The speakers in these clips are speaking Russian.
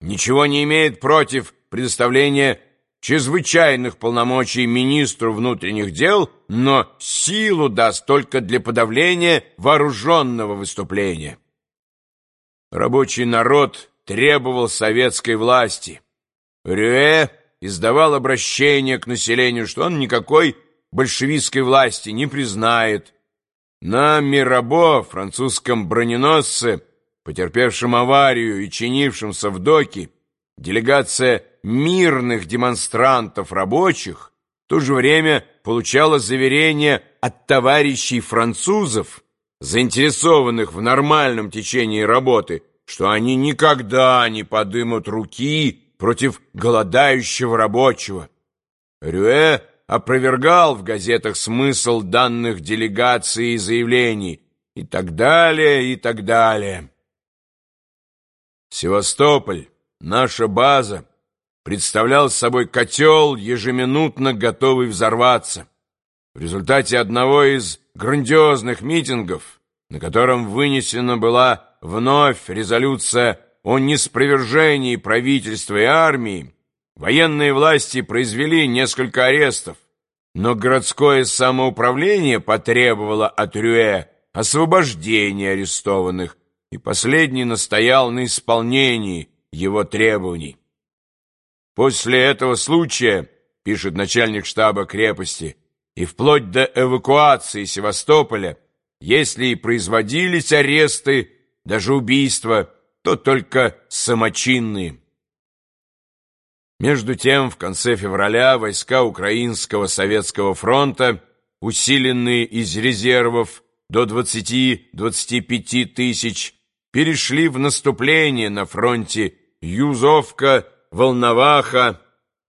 ничего не имеет против предоставления чрезвычайных полномочий министру внутренних дел, но силу даст только для подавления вооруженного выступления. Рабочий народ требовал советской власти. Рюэ издавал обращение к населению, что он никакой большевистской власти не признает. На Мирабо, французском броненосце, потерпевшем аварию и чинившемся в доке, делегация мирных демонстрантов рабочих в то же время получала заверение от товарищей французов, заинтересованных в нормальном течении работы, что они никогда не подымут руки против голодающего рабочего. Рюэ опровергал в газетах смысл данных делегаций и заявлений и так далее, и так далее. Севастополь, наша база, представлял собой котел, ежеминутно готовый взорваться. В результате одного из грандиозных митингов, на котором вынесена была вновь резолюция о неспровержении правительства и армии, военные власти произвели несколько арестов, но городское самоуправление потребовало от Рюэ освобождения арестованных, и последний настоял на исполнении его требований. После этого случая, пишет начальник штаба крепости, и вплоть до эвакуации Севастополя, если и производились аресты, даже убийства, то только самочинные. Между тем, в конце февраля войска Украинского Советского фронта, усиленные из резервов до 20-25 тысяч, перешли в наступление на фронте Юзовка, Волноваха,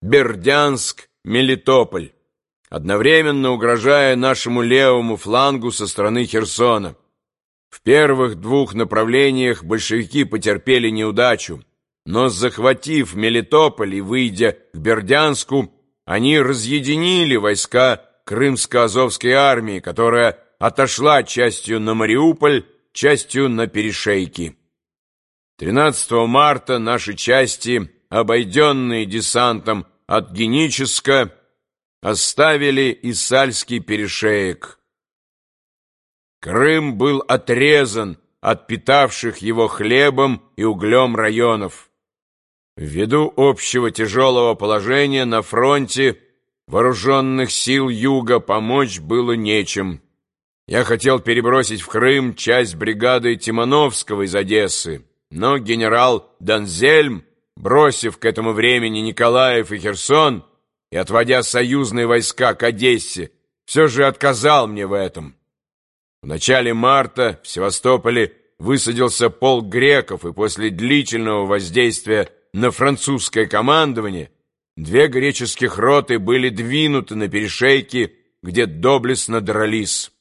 Бердянск, Мелитополь, одновременно угрожая нашему левому флангу со стороны Херсона. В первых двух направлениях большевики потерпели неудачу, но захватив Мелитополь и выйдя к Бердянску, они разъединили войска Крымско-Азовской армии, которая отошла частью на Мариуполь, частью на Перешейки. 13 марта наши части, обойденные десантом от Геническа, оставили Исальский перешеек. Крым был отрезан от питавших его хлебом и углем районов. Ввиду общего тяжелого положения на фронте вооруженных сил Юга помочь было нечем. Я хотел перебросить в Крым часть бригады Тимановского из Одессы, но генерал Данзельм, бросив к этому времени Николаев и Херсон и отводя союзные войска к Одессе, все же отказал мне в этом. В начале марта в Севастополе высадился полк греков, и после длительного воздействия на французское командование две греческих роты были двинуты на перешейки, где доблестно дрались.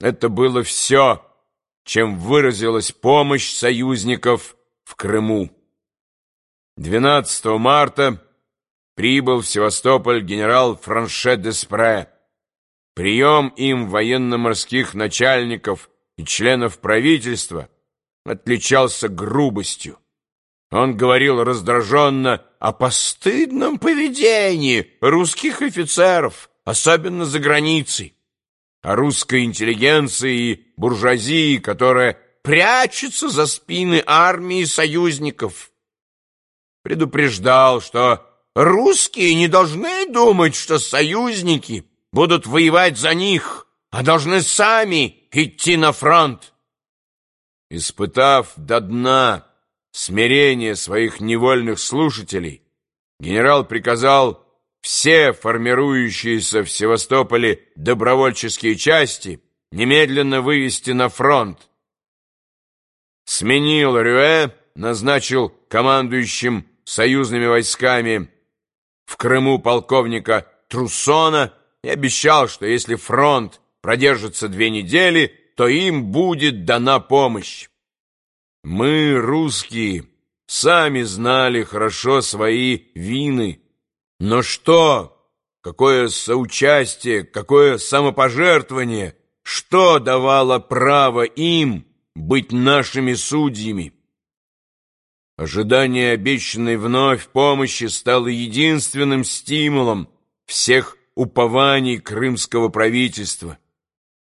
Это было все, чем выразилась помощь союзников в Крыму. 12 марта прибыл в Севастополь генерал Франше Деспре. Прием им военно-морских начальников и членов правительства отличался грубостью. Он говорил раздраженно о постыдном поведении русских офицеров, особенно за границей, о русской интеллигенции и буржуазии, которая прячется за спины армии союзников. Предупреждал, что русские не должны думать, что союзники будут воевать за них, а должны сами идти на фронт. Испытав до дна смирение своих невольных слушателей, генерал приказал все формирующиеся в Севастополе добровольческие части немедленно вывести на фронт. Сменил Рюэ, назначил командующим союзными войсками в Крыму полковника Труссона и обещал, что если фронт продержится две недели, то им будет дана помощь. Мы, русские, сами знали хорошо свои вины. Но что? Какое соучастие, какое самопожертвование? Что давало право им быть нашими судьями? Ожидание обещанной вновь помощи стало единственным стимулом всех упований крымского правительства.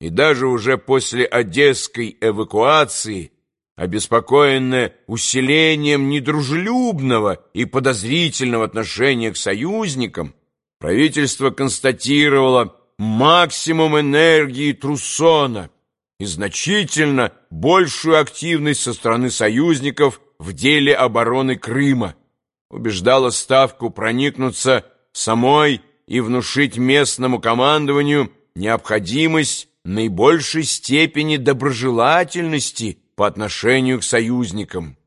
И даже уже после одесской эвакуации, обеспокоенное усилением недружелюбного и подозрительного отношения к союзникам, правительство констатировало максимум энергии Труссона и значительно большую активность со стороны союзников в деле обороны Крыма, убеждало Ставку проникнуться самой и внушить местному командованию необходимость наибольшей степени доброжелательности по отношению к союзникам.